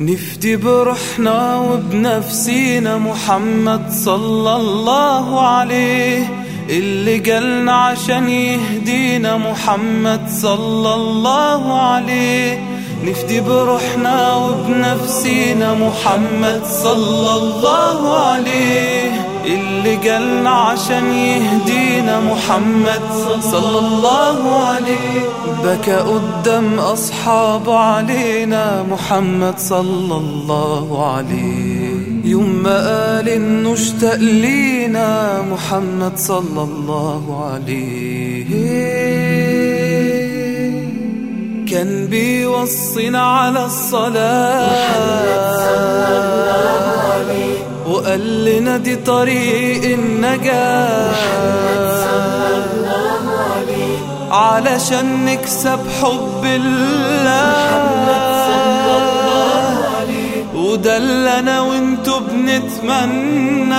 نفدي بروحنا وبنفسينا محمد صلى الله عليه. اللي قالنا عشان يهدينا محمد صلى الله عليه. نفدي بروحنا وبنفسينا محمد صلى الله عليه. اللي قالنا عشان يهدينا محمد صلى الله عليه. بكى قدام أصحابه علينا محمد صلى الله عليه. قال إنه اشتاق لينا محمد صلى الله عليه. كان بيوصينا على الصلاة. وقال لنا دي طريق النجاة. علشان نكسب حب الله. وده اللي أنا وانتو بنتمنى.